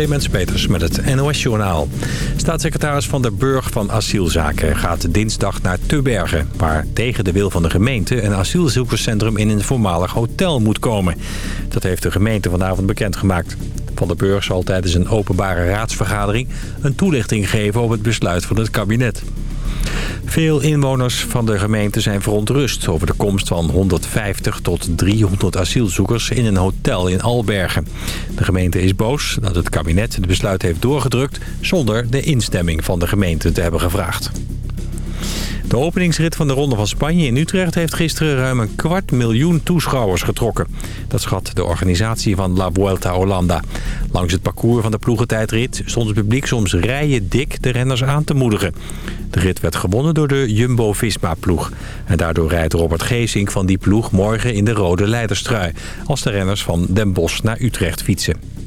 Clemens Peters met het NOS-journaal. Staatssecretaris Van der Burg van Asielzaken gaat dinsdag naar Tubbergen... waar tegen de wil van de gemeente een asielzoekerscentrum in een voormalig hotel moet komen. Dat heeft de gemeente vanavond bekendgemaakt. Van der Burg zal tijdens een openbare raadsvergadering een toelichting geven op het besluit van het kabinet. Veel inwoners van de gemeente zijn verontrust over de komst van 150 tot 300 asielzoekers in een hotel in Albergen. De gemeente is boos dat het kabinet het besluit heeft doorgedrukt zonder de instemming van de gemeente te hebben gevraagd. De openingsrit van de Ronde van Spanje in Utrecht heeft gisteren ruim een kwart miljoen toeschouwers getrokken. Dat schat de organisatie van La Vuelta Holanda. Langs het parcours van de ploegentijdrit stond het publiek soms rijen dik de renners aan te moedigen. De rit werd gewonnen door de Jumbo-Visma-ploeg. En daardoor rijdt Robert Geesink van die ploeg morgen in de rode leiderstrui... als de renners van Den Bosch naar Utrecht fietsen.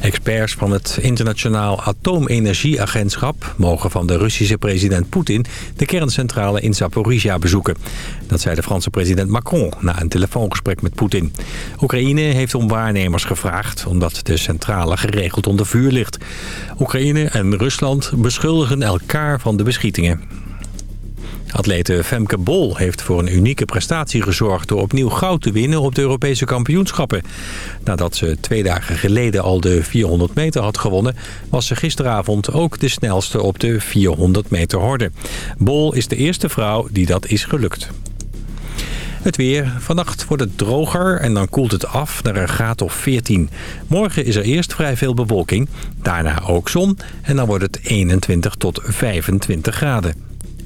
Experts van het Internationaal Atoomenergieagentschap... mogen van de Russische president Poetin de kerncentrale in Zaporizhia bezoeken. Dat zei de Franse president Macron na een telefoongesprek met Poetin. Oekraïne heeft om waarnemers gevraagd... omdat de centrale geregeld onder vuur ligt. Oekraïne en Rusland beschuldigen elkaar van de beschietingen. Atlete Femke Bol heeft voor een unieke prestatie gezorgd... door opnieuw goud te winnen op de Europese kampioenschappen. Nadat ze twee dagen geleden al de 400 meter had gewonnen... was ze gisteravond ook de snelste op de 400 meter horde. Bol is de eerste vrouw die dat is gelukt. Het weer. Vannacht wordt het droger en dan koelt het af naar een graad of 14. Morgen is er eerst vrij veel bewolking, daarna ook zon en dan wordt het 21 tot 25 graden.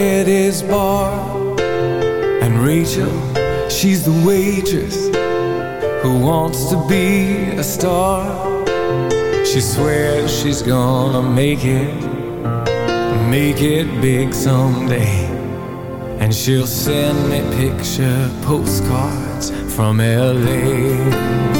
At Eddie's bar. And Rachel, she's the waitress who wants to be a star. She swears she's gonna make it, make it big someday. And she'll send me picture postcards from LA.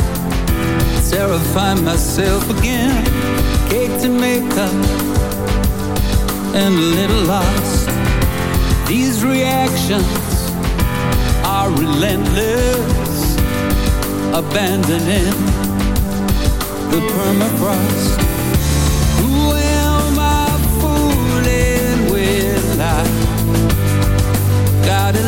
terrify myself again. Cake to make up, and a little lost. These reactions are relentless abandoning the permafrost. Who am I fooling with? I got a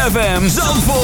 ZFM Zandvoort.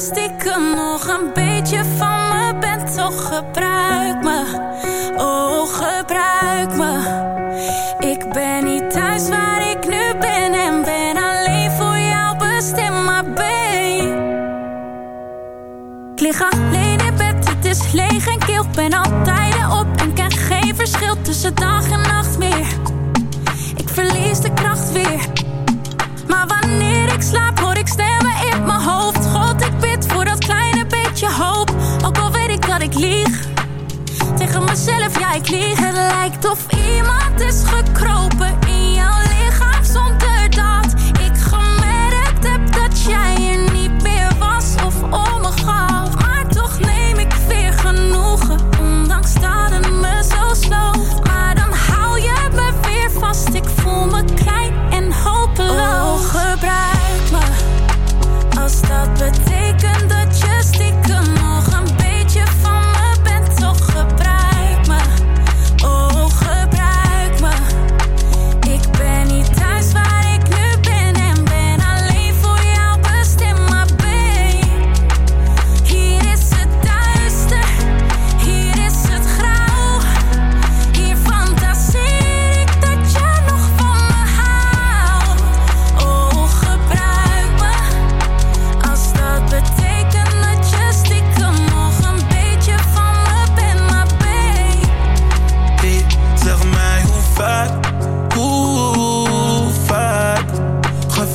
Stiekem nog een beetje van me bent, toch gebruik me. Oh, gebruik me. Ik ben niet thuis waar ik nu ben en ben alleen voor jou bestemd, maar. Ik lig alleen in bed, het is leeg en kil. Ben altijd op en ken geen verschil tussen dag en nacht meer verlies de kracht weer. Maar wanneer ik slaap, hoor ik stemmen in mijn hoofd. God, ik hoop. Ook al weet ik dat ik lieg. Tegen mezelf, ja, ik lieg. Het lijkt of iemand is gekropen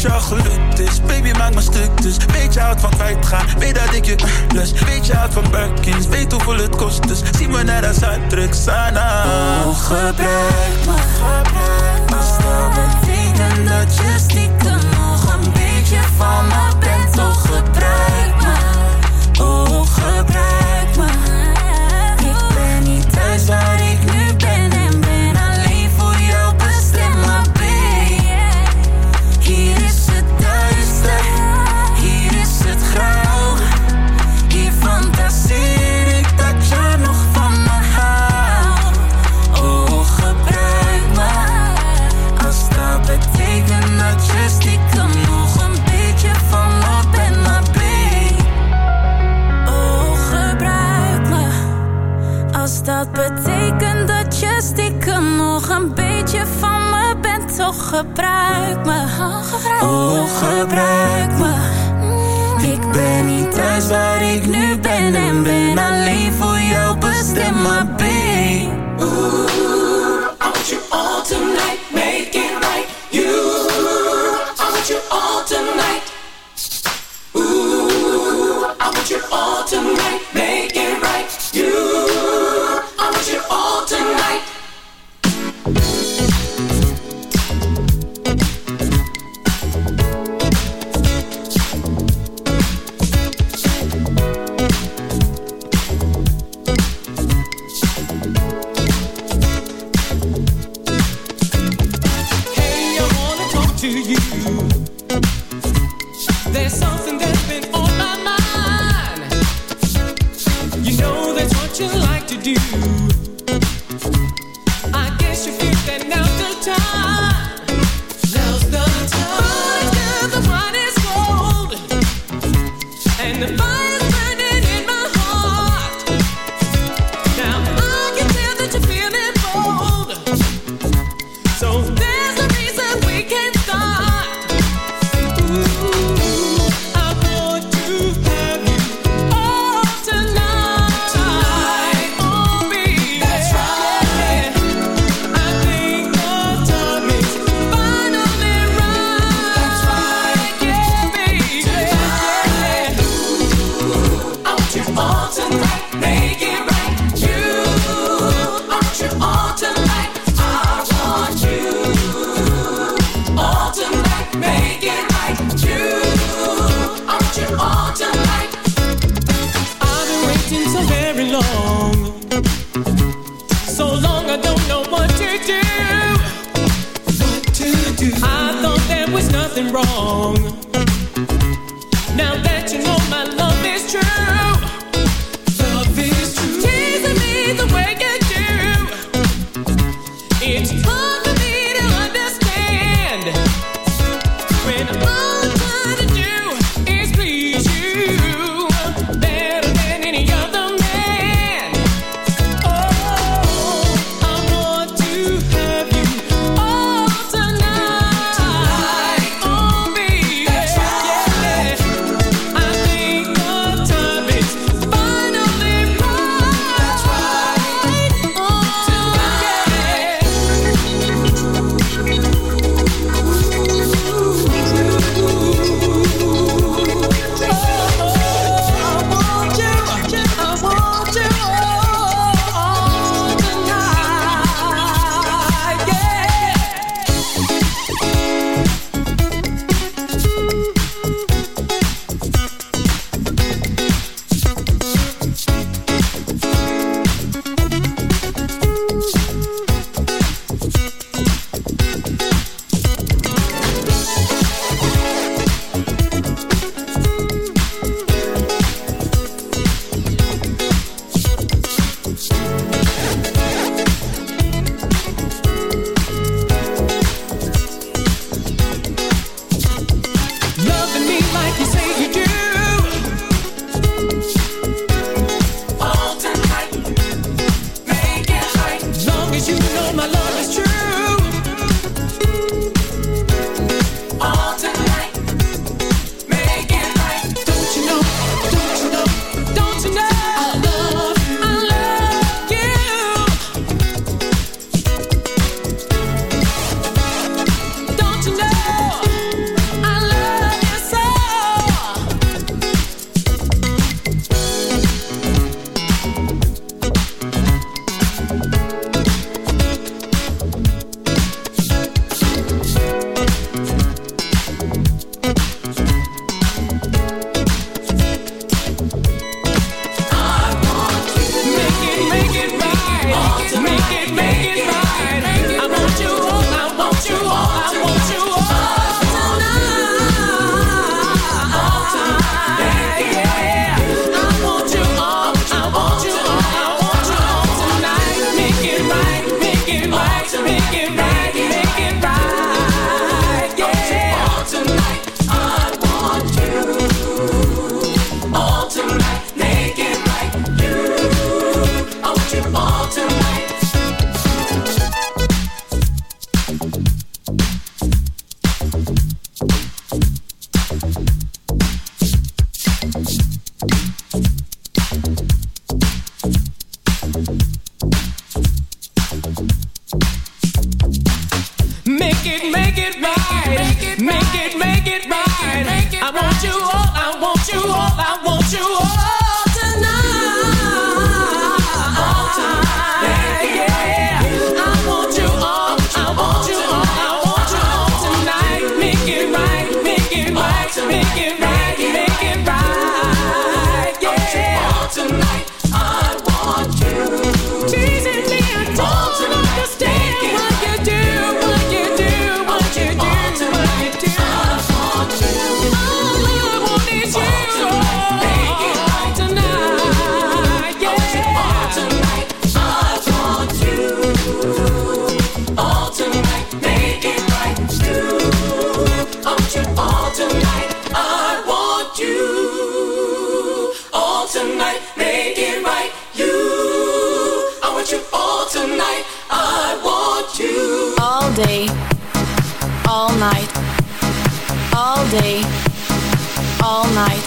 Is jou gelukt is, baby maak me stuk dus. Weet je houdt van kwijtgaan, weet dat ik je lust. Weet je houdt van Birkins, weet hoeveel het kost dus. Zie me net als uitdruk, Sana Oh, gebruik me, gebruik me Als dat betekent dat je stiekem nog een beetje van me bent. Toch gebruik me, oh gebruik me Ik ben niet thuis waar dat betekent dat je stiekem nog een beetje van me bent. Toch gebruik me. Oh, gebruik me. Ik ben niet thuis waar ik nu ben En ben alleen voor jou bestemd, maar I want you all tonight. I want you all day, all night, all day, all night,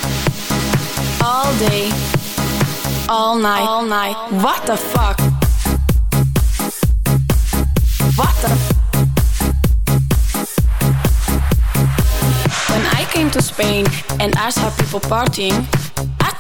all day, all night, all night. What the fuck? What the? When I came to Spain and asked saw people partying.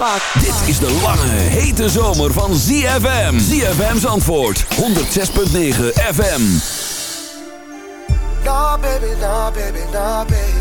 Dit is de lange, hete zomer van ZFM. ZFM's antwoord, 106.9 FM. No, baby, no, baby, no, baby.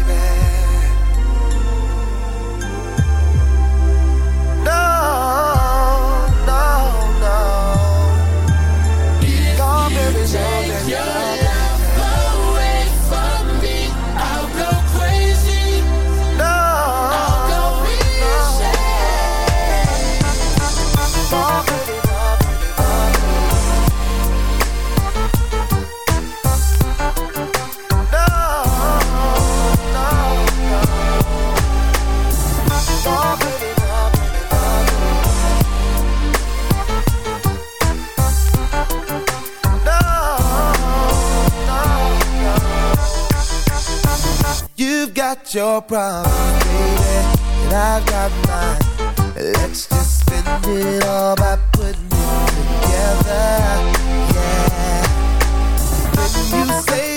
You've got your problems, baby, and I've got mine. Let's just spend it all by putting it together. Yeah. When you say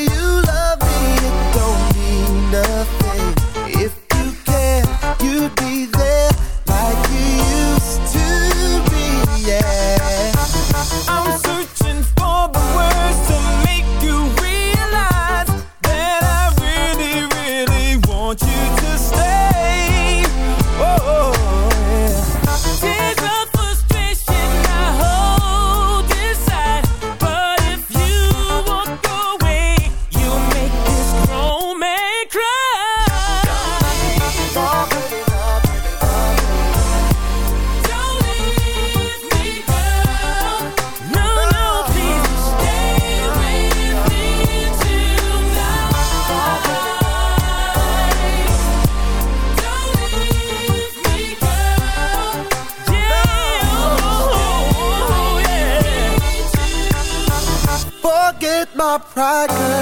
my pride, girl.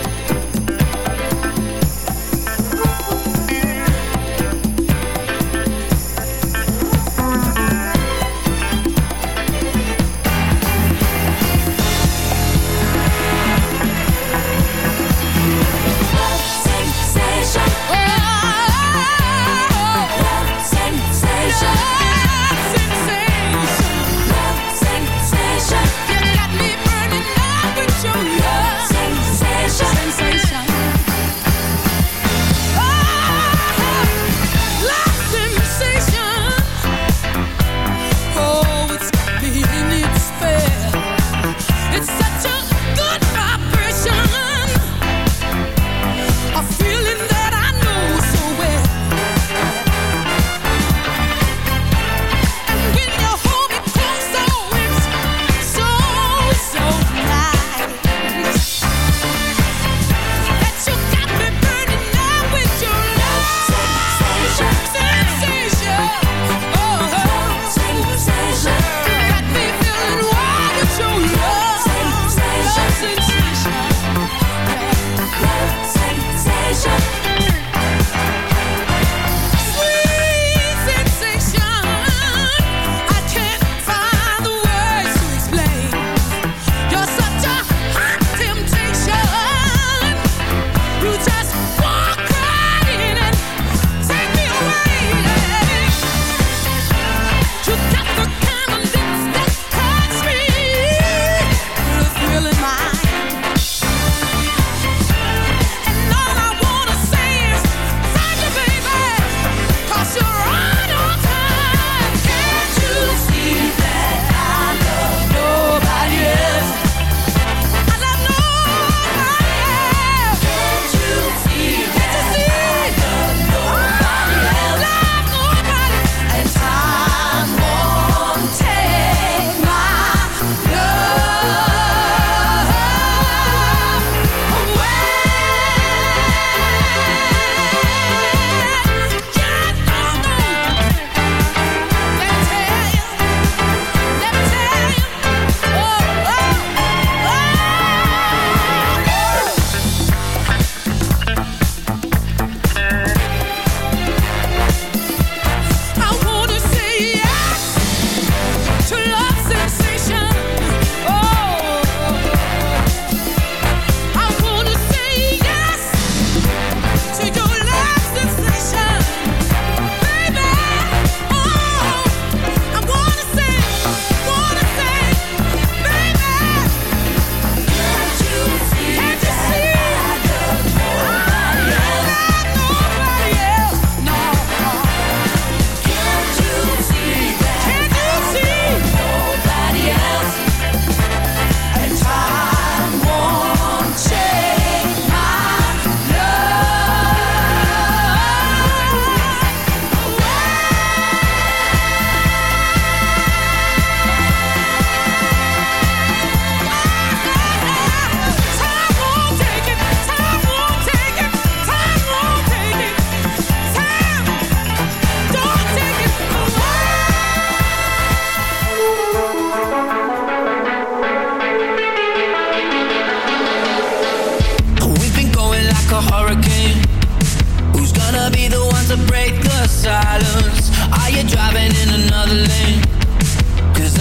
silence. Are you driving in another lane?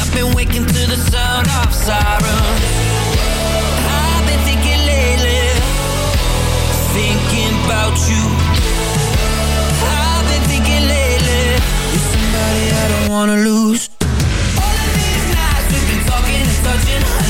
I've been waking to the sound of sirens. I've been thinking lately Thinking you. I've been thinking lately You're somebody I don't wanna lose. All of these nights we've been talking and touching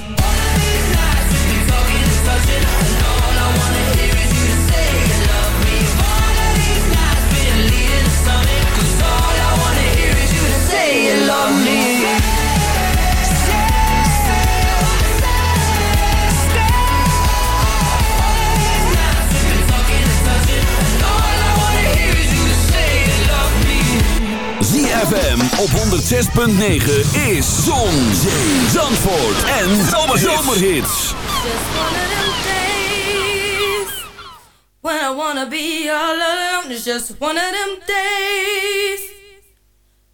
106.9 is Zon, Zee, Zandvoort en Zomerhits. Just one of them days when I wanna be all alone. It's just one of them days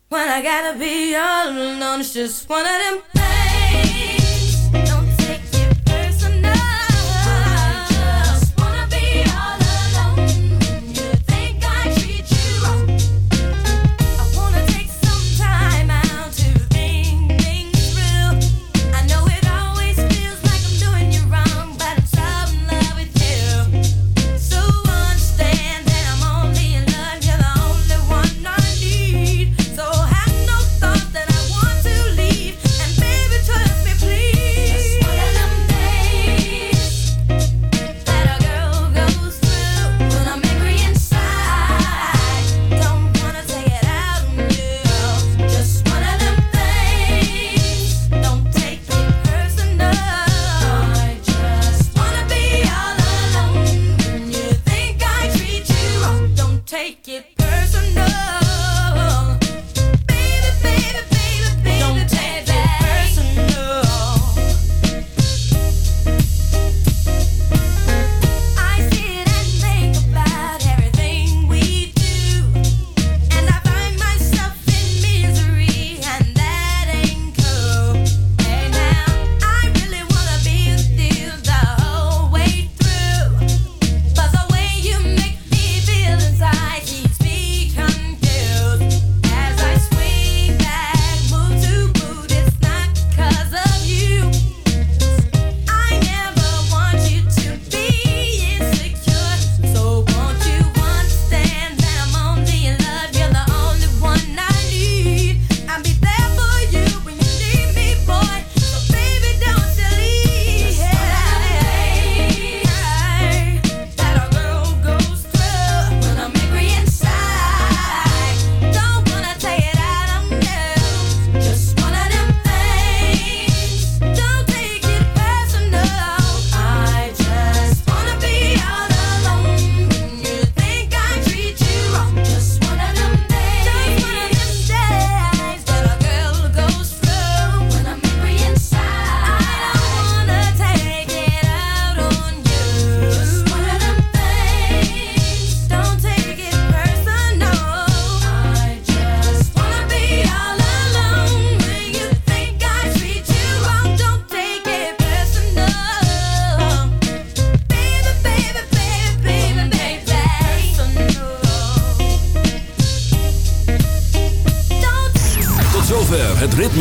when I gotta be all alone. It's just one of them